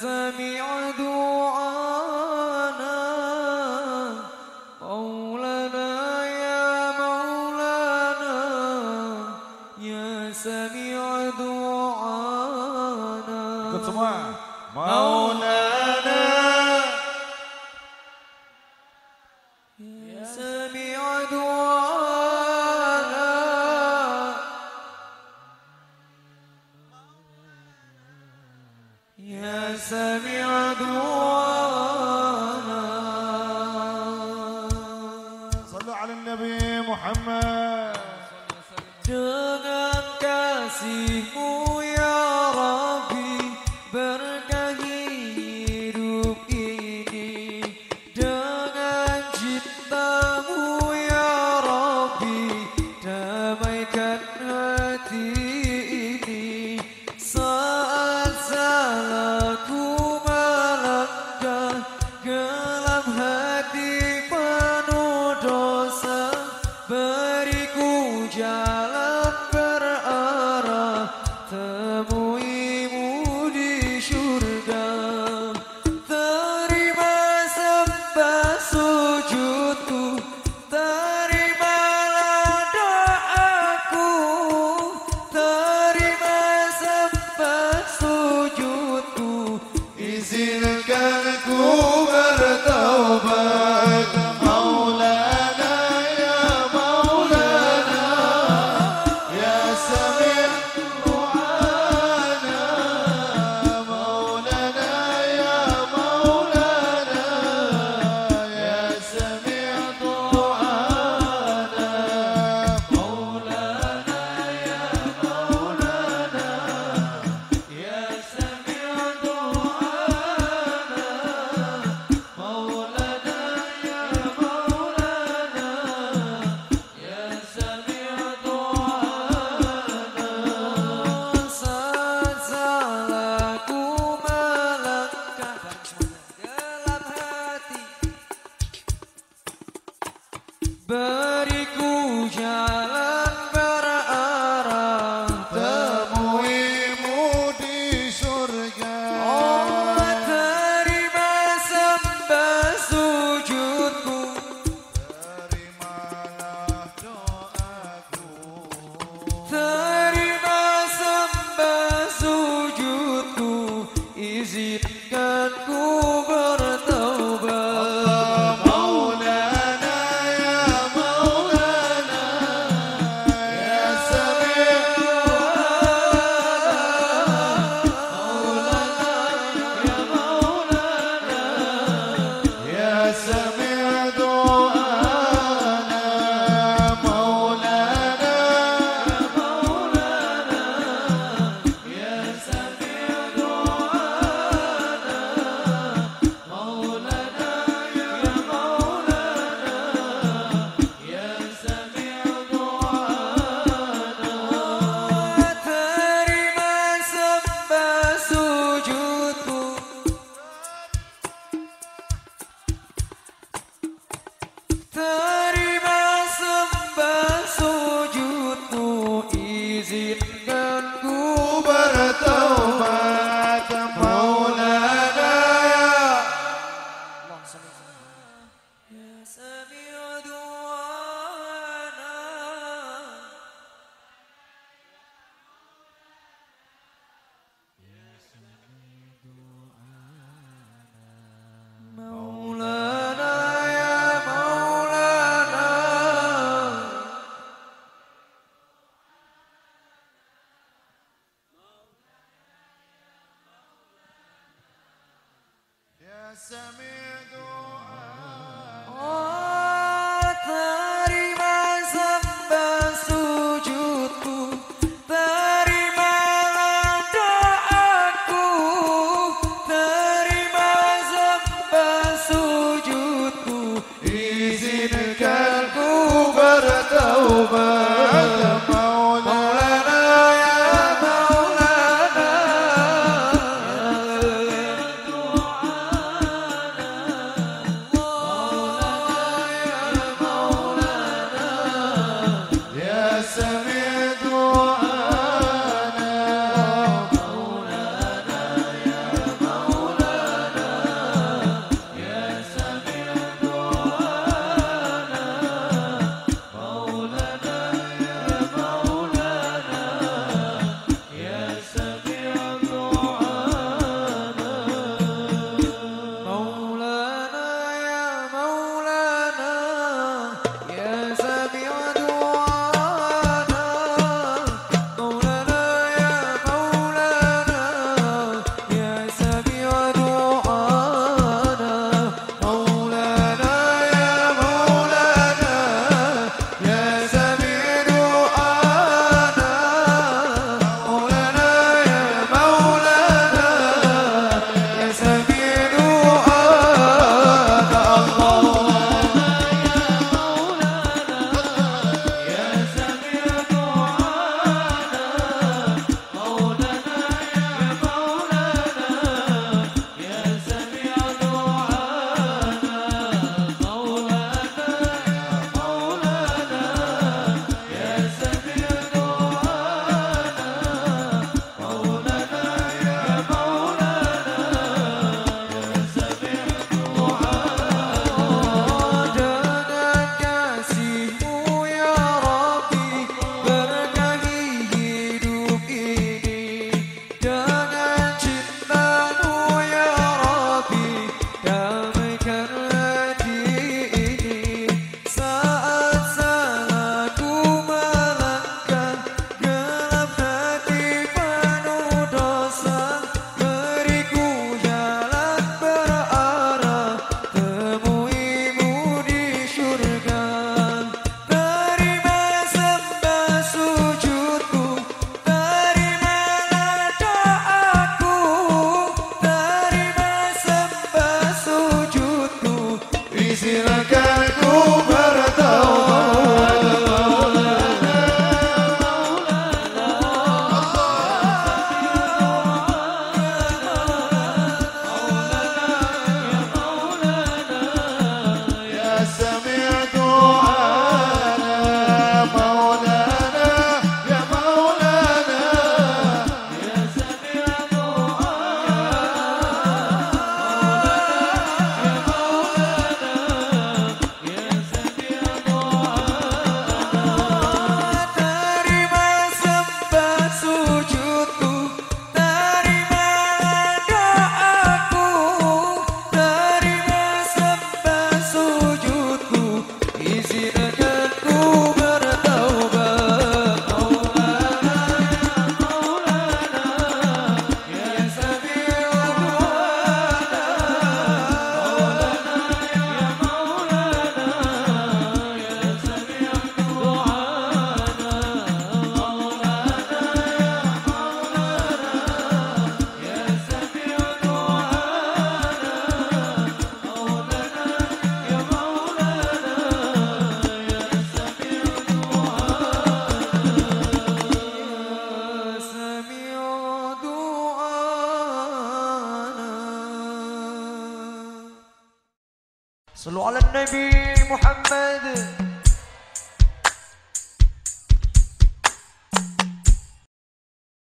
سمع دعانا. مولانا يا مولانا يا سميع دعانا. كنت سمع مولانا يا سميع دعوانا. صلوا على النبي محمد. jangan kasihmu school. صلوا على النبي محمد.